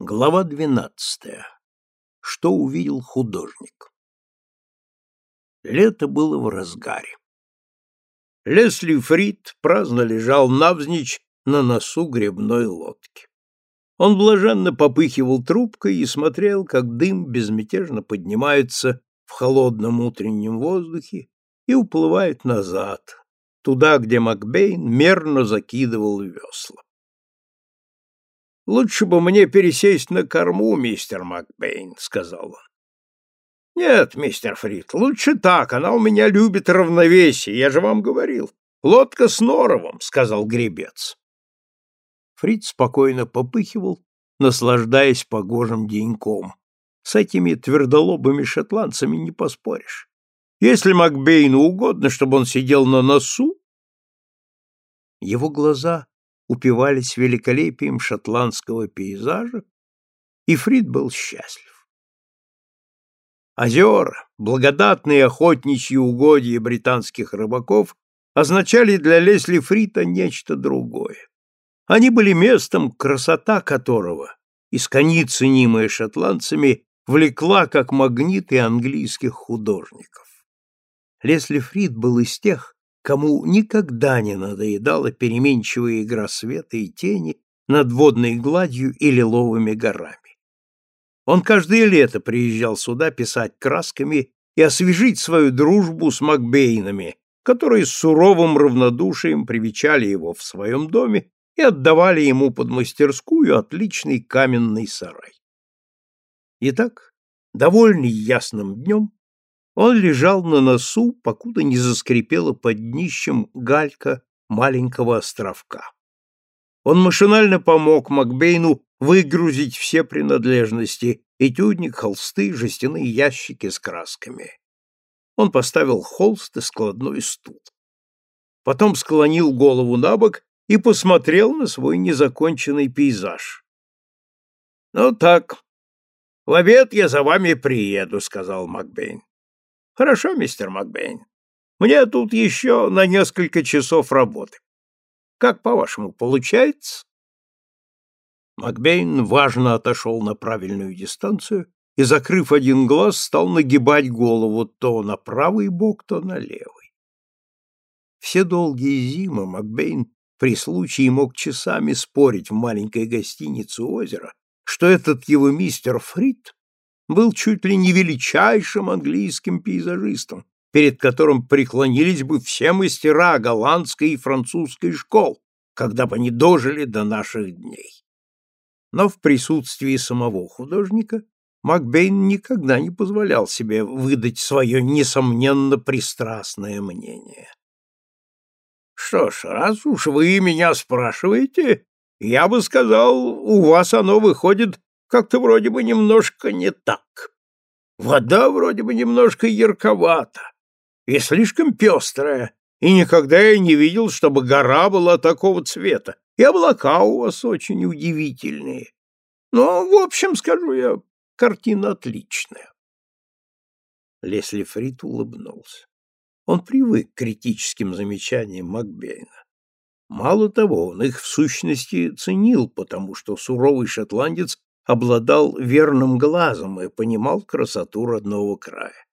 Глава двенадцатая. Что увидел художник? Лето было в разгаре. Лесли Фрид праздно лежал навзничь на носу гребной лодки. Он блаженно попыхивал трубкой и смотрел, как дым безмятежно поднимается в холодном утреннем воздухе и уплывает назад, туда, где Макбейн мерно закидывал весла. «Лучше бы мне пересесть на корму, мистер Макбейн», — сказал он. «Нет, мистер Фрид, лучше так, она у меня любит равновесие, я же вам говорил. Лодка с норовом», — сказал гребец. Фрид спокойно попыхивал, наслаждаясь погожим деньком. С этими твердолобыми шотландцами не поспоришь. Если Макбейну угодно, чтобы он сидел на носу... Его глаза упивались великолепием шотландского пейзажа, и Фрид был счастлив. Озера, благодатные охотничьи угодья британских рыбаков, означали для Лесли Фрита нечто другое. Они были местом, красота которого, искони ценимая шотландцами, влекла как магниты английских художников. Лесли Фрид был из тех, кому никогда не надоедала переменчивая игра света и тени над водной гладью и лиловыми горами. Он каждое лето приезжал сюда писать красками и освежить свою дружбу с Макбейнами, которые с суровым равнодушием привечали его в своем доме и отдавали ему под мастерскую отличный каменный сарай. Итак, довольный ясным днем, он лежал на носу, покуда не заскрипела под днищем галька маленького островка. Он машинально помог Макбейну выгрузить все принадлежности — этюдник, холсты, жестяные ящики с красками. Он поставил холст и складной стул. Потом склонил голову на бок и посмотрел на свой незаконченный пейзаж. — Ну так, в обед я за вами приеду, — сказал Макбейн. Хорошо, мистер Макбейн. Мне тут еще на несколько часов работы. Как, по-вашему, получается? Макбейн важно отошел на правильную дистанцию и, закрыв один глаз, стал нагибать голову то на правый бок, то на левый. Все долгие зимы Макбейн при случае мог часами спорить в маленькой гостинице озера, что этот его мистер Фрид был чуть ли не величайшим английским пейзажистом, перед которым преклонились бы все мастера голландской и французской школ, когда бы они дожили до наших дней. Но в присутствии самого художника Макбейн никогда не позволял себе выдать свое несомненно пристрастное мнение. Что ж, раз уж вы меня спрашиваете, я бы сказал, у вас оно выходит как-то вроде бы немножко не так. Вода вроде бы немножко ярковата и слишком пестрая, и никогда я не видел, чтобы гора была такого цвета, и облака у вас очень удивительные. Но, в общем, скажу я, картина отличная. Лесли Фрид улыбнулся. Он привык к критическим замечаниям Макбейна. Мало того, он их в сущности ценил, потому что суровый шотландец обладал верным глазом и понимал красоту родного края.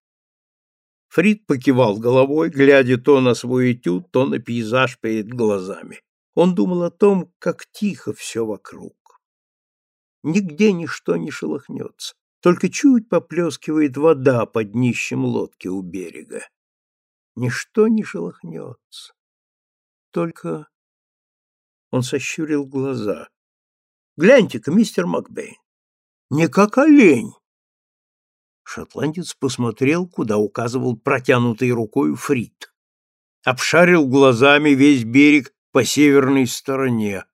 Фрид покивал головой, глядя то на свой этюд, то на пейзаж перед глазами. Он думал о том, как тихо все вокруг. Нигде ничто не шелохнется, только чуть поплескивает вода под днищем лодки у берега. Ничто не шелохнется. Только... Он сощурил глаза. «Гляньте-ка, мистер Макбейн, не как олень. Шотландец посмотрел, куда указывал протянутой рукой Фрид. Обшарил глазами весь берег по северной стороне.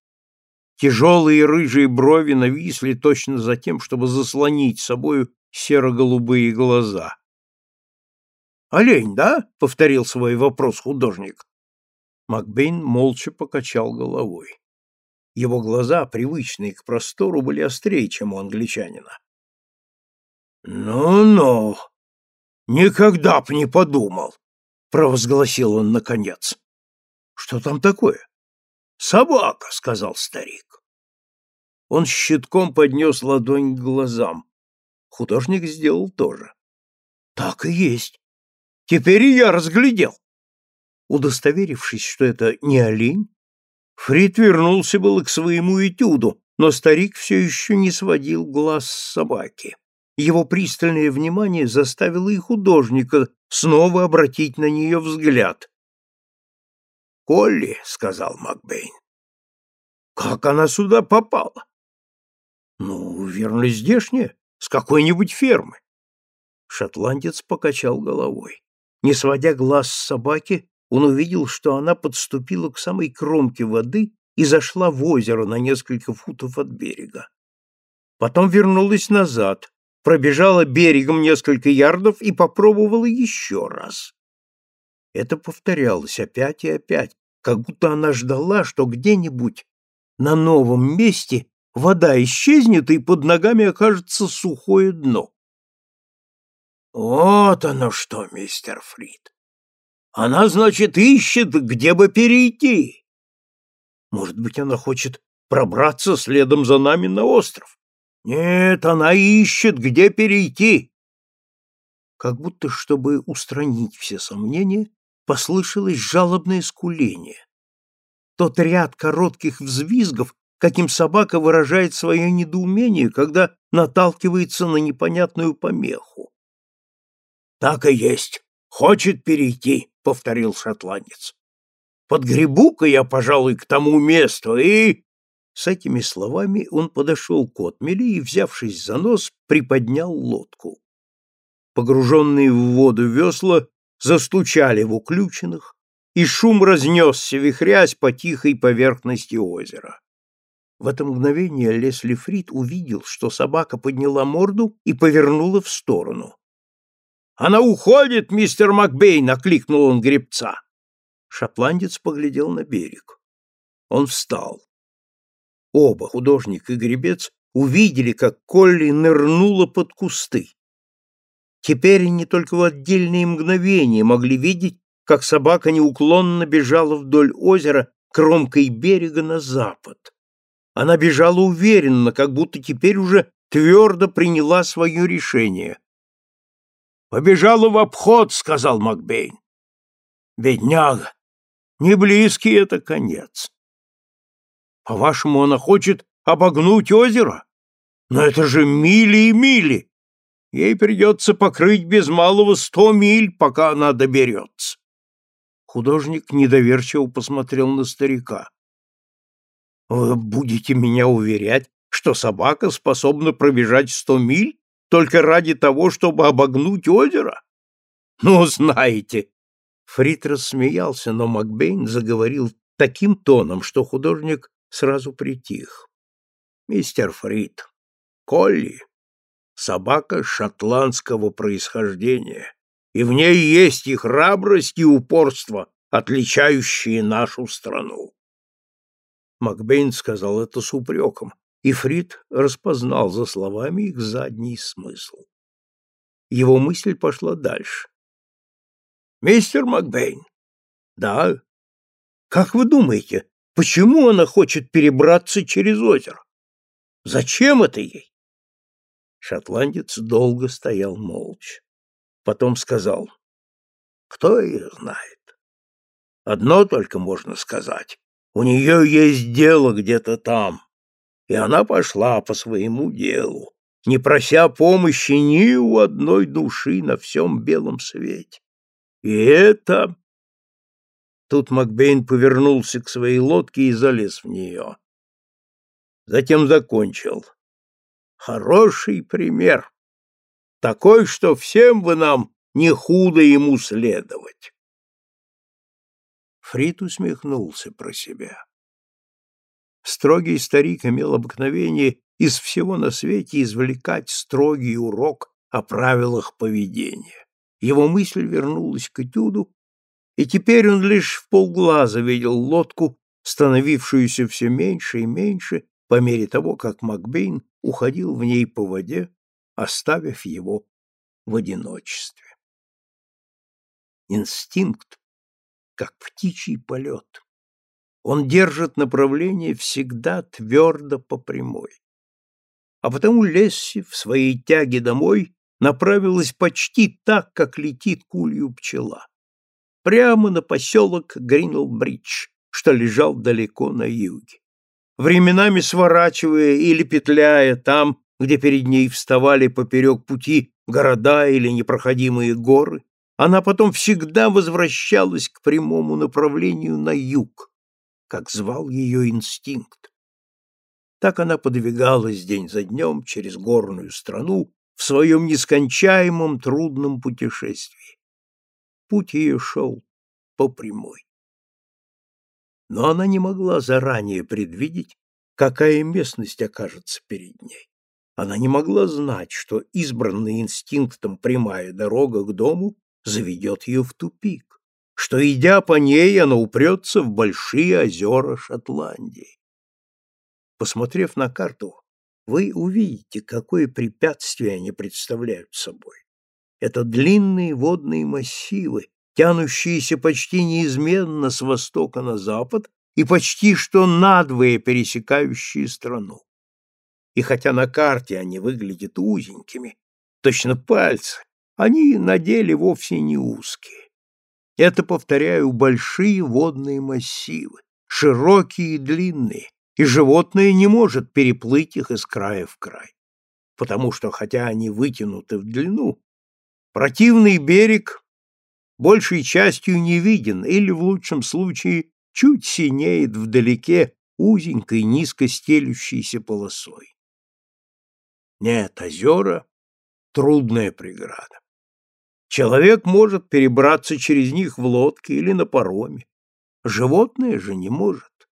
Тяжелые рыжие брови нависли точно за тем, чтобы заслонить собою серо-голубые глаза. «Олень, да?» — повторил свой вопрос художник. Макбейн молча покачал головой. Его глаза, привычные к простору, были острее, чем у англичанина. «Ну-ну, никогда б не подумал», — провозгласил он наконец. «Что там такое?» «Собака», — сказал старик. Он щитком поднес ладонь к глазам. Художник сделал то же. Так и есть. Теперь и я разглядел. Удостоверившись, что это не олень, Фрид вернулся было к своему этюду, но старик все еще не сводил глаз с собаки. Его пристальное внимание заставило и художника снова обратить на нее взгляд. «Колли», — сказал Макбейн, — «как она сюда попала?» «Ну, верно, здешняя, с какой-нибудь фермы». Шотландец покачал головой. Не сводя глаз с собаки, он увидел, что она подступила к самой кромке воды и зашла в озеро на несколько футов от берега. Потом вернулась назад, пробежала берегом несколько ярдов и попробовала еще раз. Это повторялось опять и опять, как будто она ждала, что где-нибудь на новом месте вода исчезнет и под ногами окажется сухое дно. Вот оно что, мистер Фрид. Она, значит, ищет, где бы перейти. Может быть, она хочет пробраться следом за нами на остров. Нет, она ищет, где перейти. Как будто, чтобы устранить все сомнения, послышалось жалобное скуление. Тот ряд коротких взвизгов, каким собака выражает свое недоумение, когда наталкивается на непонятную помеху. Так и есть. Хочет перейти, повторил шотландец. Подгребу-ка я, пожалуй, к тому месту и с этими словами он подошел к отмели и, взявшись за нос, приподнял лодку. Погруженные в воду весла застучали в уключенных, и шум разнесся, вихрясь по тихой поверхности озера. В это мгновение Лесли Фрид увидел, что собака подняла морду и повернула в сторону. «Она уходит, мистер Макбейн!» — окликнул он гребца. Шотландец поглядел на берег. Он встал. Оба, художник и гребец, увидели, как Колли нырнула под кусты. Теперь они только в отдельные мгновения могли видеть, как собака неуклонно бежала вдоль озера кромкой берега на запад. Она бежала уверенно, как будто теперь уже твердо приняла свое решение. «Побежала в обход», — сказал Макбейн. «Бедняга! Не близкий это конец. По-вашему, она хочет обогнуть озеро? Но это же мили и мили. Ей придется покрыть без малого сто миль, пока она доберется. Художник недоверчиво посмотрел на старика. Вы будете меня уверять, что собака способна пробежать сто миль только ради того, чтобы обогнуть озеро? Ну, знаете. Фрид рассмеялся, но Макбейн заговорил таким тоном, что художник сразу притих. «Мистер Фрид, Колли — собака шотландского происхождения, и в ней есть и храбрость, и упорство, отличающие нашу страну». Макбейн сказал это с упреком, и Фрид распознал за словами их задний смысл. Его мысль пошла дальше. «Мистер Макбейн, да, как вы думаете, Почему она хочет перебраться через озеро? Зачем это ей? Шотландец долго стоял молча. Потом сказал, кто ее знает. Одно только можно сказать. У нее есть дело где-то там. И она пошла по своему делу, не прося помощи ни у одной души на всем белом свете. И это Тут Макбейн повернулся к своей лодке и залез в нее. Затем закончил. Хороший пример. Такой, что всем бы нам не худо ему следовать. Фрид усмехнулся про себя. Строгий старик имел обыкновение из всего на свете извлекать строгий урок о правилах поведения. Его мысль вернулась к этюду, и теперь он лишь в полглаза видел лодку, становившуюся все меньше и меньше по мере того, как Макбейн уходил в ней по воде, оставив его в одиночестве. Инстинкт, как птичий полет, Он держит направление всегда твердо по прямой. А потому Лесси в своей тяге домой направилась почти так, как летит кулью пчела. Прямо на поселок Гринелл-Бридж, что лежал далеко на юге. Временами сворачивая или петляя там, где перед ней вставали поперек пути города или непроходимые горы, она потом всегда возвращалась к прямому направлению на юг, как звал ее инстинкт. Так она подвигалась день за днем через горную страну в своем нескончаемом трудном путешествии. Путь ее шел по прямой. Но она не могла заранее предвидеть, какая местность окажется перед ней. Она не могла знать, что избранная инстинктом прямая дорога к дому заведет ее в тупик, что, идя по ней, она упрется в большие озера Шотландии. Посмотрев на карту, вы увидите, какое препятствие они представляют собой. Это длинные водные массивы, тянущиеся почти неизменно с востока на запад и почти что надвое пересекающие страну. И хотя на карте они выглядят узенькими, точно пальцы, они на деле вовсе не узкие. Это, повторяю, большие водные массивы, широкие и длинные, и животное не может переплыть их из края в край, потому что, хотя они вытянуты в длину, противный берег большей частью не виден или, в лучшем случае, чуть синеет вдалеке узенькой низко стелющейся полосой. Нет, озера — трудная преграда. Человек может перебраться через них в лодке или на пароме. Животное же не может.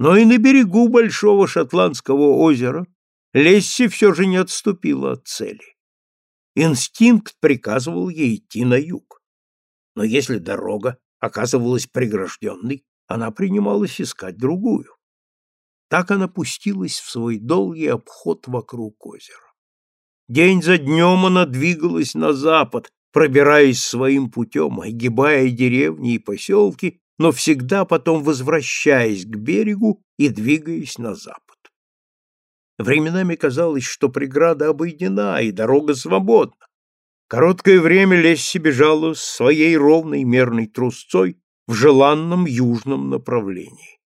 Но и на берегу Большого Шотландского озера Лесси все же не отступила от цели. Инстинкт приказывал ей идти на юг. Но если дорога оказывалась прегражденной, она принималась искать другую. Так она пустилась в свой долгий обход вокруг озера. День за днем она двигалась на запад, пробираясь своим путем, огибая деревни и поселки, но всегда потом возвращаясь к берегу и двигаясь на запад. Временами казалось, что преграда обойдена и дорога свободна. Короткое время Лесси бежала своей ровной мерной трусцой в желанном южном направлении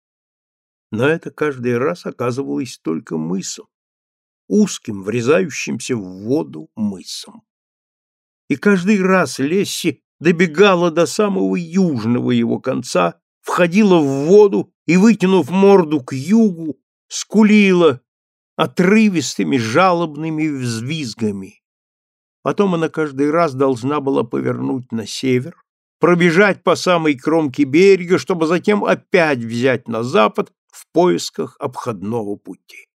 но это каждый раз оказывалось только мысом, узким, врезающимся в воду мысом. И каждый раз Лесси добегала до самого южного его конца, входила в воду и, вытянув морду к югу, скулила отрывистыми жалобными взвизгами. Потом она каждый раз должна была повернуть на север, пробежать по самой кромке берега, чтобы затем опять взять на запад в поисках обходного пути.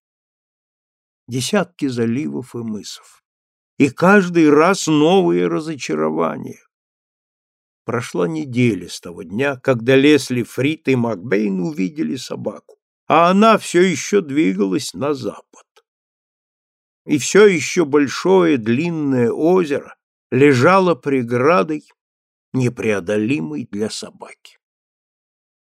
Десятки заливов и мысов. И каждый раз новые разочарования. Прошла неделя с того дня, когда Лесли Фрит и Макбейн увидели собаку, а она все еще двигалась на запад. И все еще большое длинное озеро лежало преградой, непреодолимой для собаки.